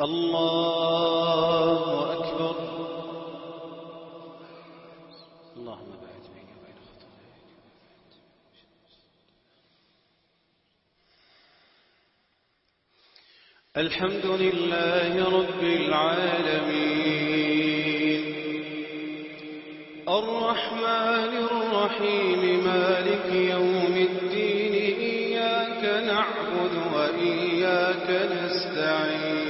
الله أكبر. اللهم بعد بيني وبين خطاياي الحمد لله رب العالمين. الرحمن الرحيم مالك يوم الدين إياك نعبد وإياك نستعين.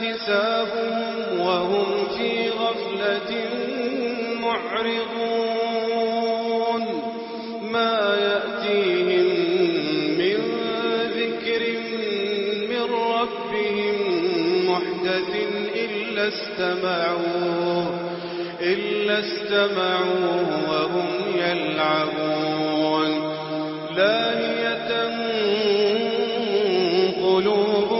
حسابهم وهم في غفلة معرضون. ما يأتيهم من ذكر من ربهم محدث إلا استمعوه إلا استمعوه وهم يلعبون. لاهية قلوبهم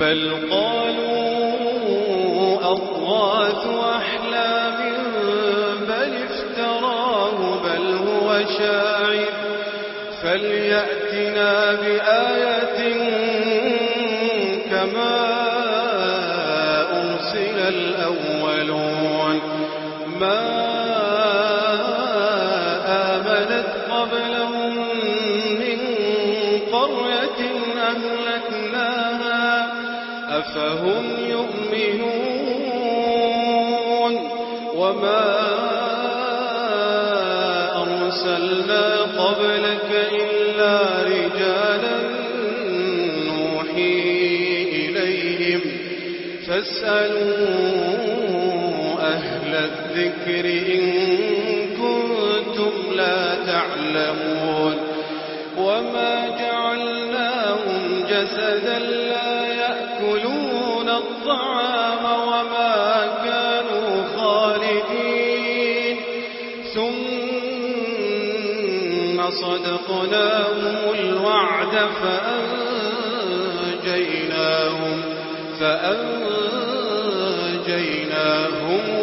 بل قالوا أضغاث أحلام بل افتراه بل هو شاعر فليأتنا بآية كما أرسل الأولون ما آمنت قبلهم أفهم يؤمنون وما أرسلنا قبلك إلا رجالا نوحي إليهم. فاسألوا أهل الذكر إن كنتم لا تعلمون. وما جعلناهم جسدا لا يأكلون الطعام وما كانوا خالدين. ثم صدقناهم الوعد فأنجيناهم فأنجيناهم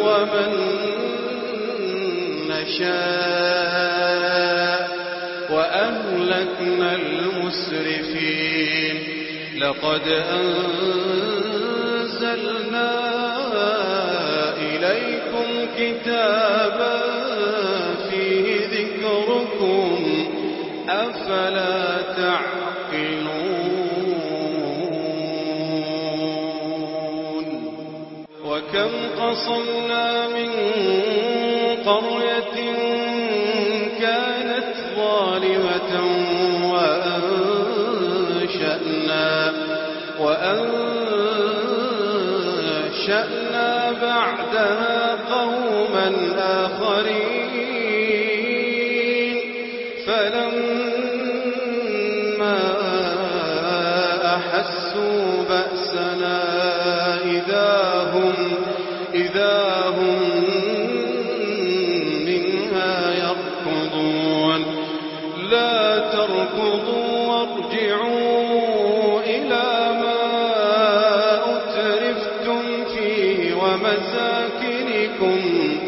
ومن نشاء وأهلكنا المسرفين. لقد أنزلنا إليكم كتابا فيه ذكركم أفلا تعقلون؟ وكم قصمنا من قرية كانت ظالمة وأنشأنا وأنشأنا بعدها قوما آخرين. فلما أحسوا بأسنا إذا هم إذا ومساكنكم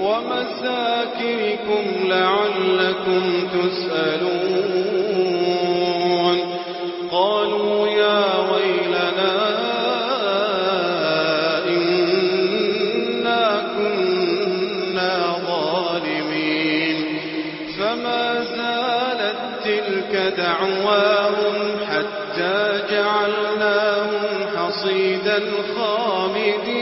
ومساكنكم لعلكم تسألون. قالوا يا ويلنا إنا كنا ظالمين. فما زالت تلك دعواهم حتى جعلناهم حصيدا خامدين.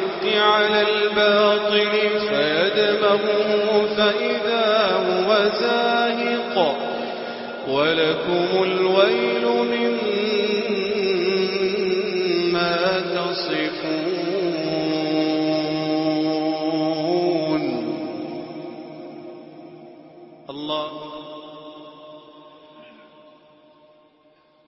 بالحق على الباطل فيدمغه فإذا هو زاهق. ولكم الويل مما تصفون.